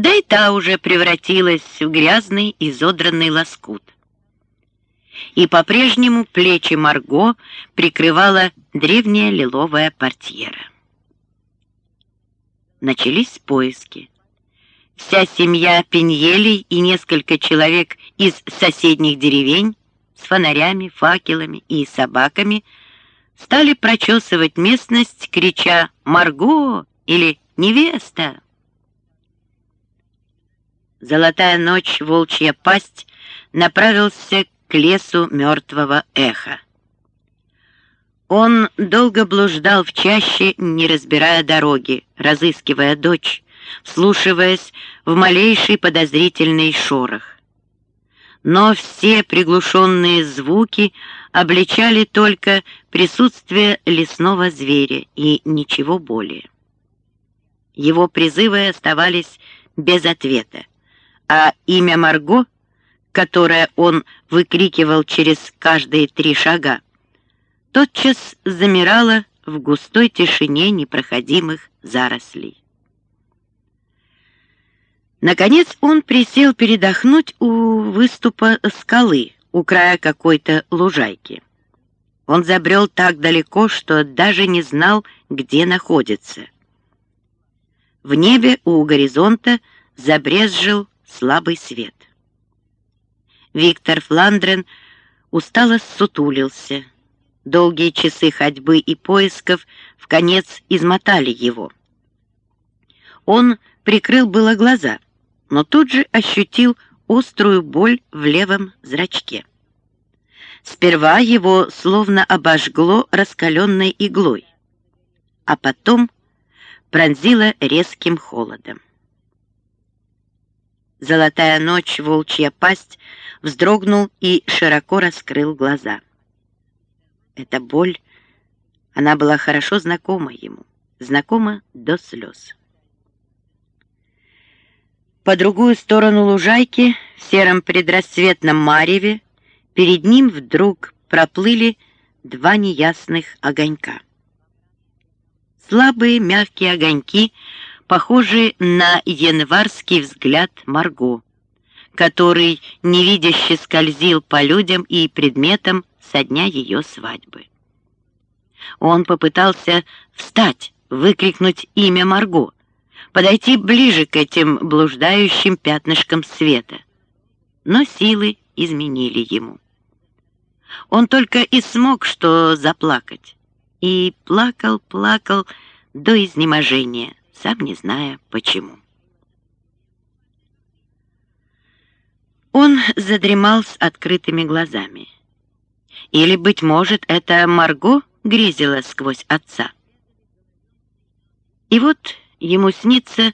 да и та уже превратилась в грязный изодранный лоскут. И по-прежнему плечи Марго прикрывала древняя лиловая портьера. Начались поиски. Вся семья Пеньелей и несколько человек из соседних деревень с фонарями, факелами и собаками стали прочесывать местность, крича «Марго!» или «Невеста!». Золотая ночь, волчья пасть, направился к лесу мертвого эха. Он долго блуждал в чаще, не разбирая дороги, разыскивая дочь, вслушиваясь в малейший подозрительный шорох. Но все приглушенные звуки обличали только присутствие лесного зверя и ничего более. Его призывы оставались без ответа, а имя Марго, которое он выкрикивал через каждые три шага, тотчас замирало в густой тишине непроходимых зарослей. Наконец он присел передохнуть у выступа скалы, у края какой-то лужайки. Он забрел так далеко, что даже не знал, где находится. В небе у горизонта забрезжил слабый свет. Виктор Фландрен устало сутулился. Долгие часы ходьбы и поисков в конец измотали его. Он прикрыл было глаза, но тут же ощутил острую боль в левом зрачке. Сперва его словно обожгло раскаленной иглой, а потом пронзило резким холодом. Золотая ночь, волчья пасть, вздрогнул и широко раскрыл глаза. Эта боль, она была хорошо знакома ему, знакома до слез. По другую сторону лужайки, в сером предрассветном мареве, перед ним вдруг проплыли два неясных огонька. Слабые мягкие огоньки, похожие на январский взгляд Марго, который невидяще скользил по людям и предметам со дня ее свадьбы. Он попытался встать, выкрикнуть имя Марго, подойти ближе к этим блуждающим пятнышкам света. Но силы изменили ему. Он только и смог что заплакать. И плакал, плакал до изнеможения, сам не зная почему. Он задремал с открытыми глазами. Или, быть может, это Марго грезила сквозь отца. И вот ему снится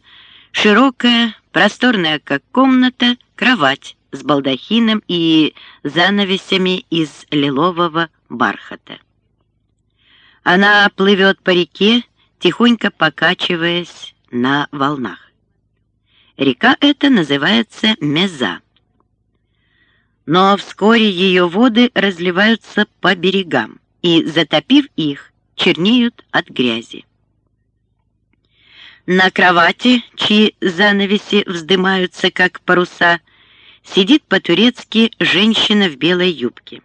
широкая, просторная, как комната, кровать с балдахином и занавесями из лилового бархата. Она плывет по реке, тихонько покачиваясь на волнах. Река эта называется Меза но вскоре ее воды разливаются по берегам и, затопив их, чернеют от грязи. На кровати, чьи занавеси вздымаются, как паруса, сидит по-турецки женщина в белой юбке.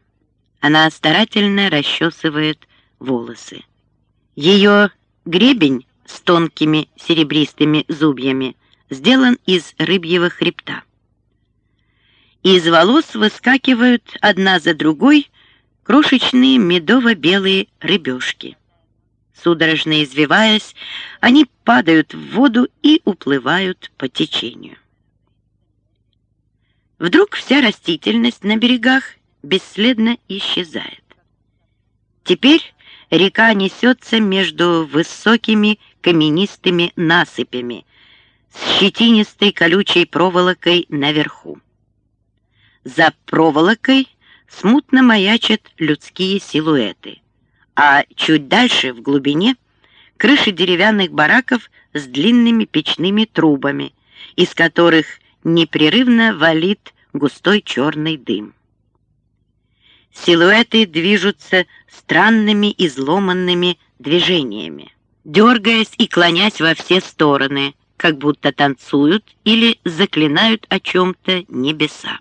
Она старательно расчесывает волосы. Ее гребень с тонкими серебристыми зубьями сделан из рыбьего хребта. Из волос выскакивают одна за другой крошечные медово-белые рыбешки. Судорожно извиваясь, они падают в воду и уплывают по течению. Вдруг вся растительность на берегах бесследно исчезает. Теперь река несется между высокими каменистыми насыпями с щетинистой колючей проволокой наверху. За проволокой смутно маячат людские силуэты, а чуть дальше, в глубине, крыши деревянных бараков с длинными печными трубами, из которых непрерывно валит густой черный дым. Силуэты движутся странными изломанными движениями, дергаясь и клонясь во все стороны, как будто танцуют или заклинают о чем-то небеса.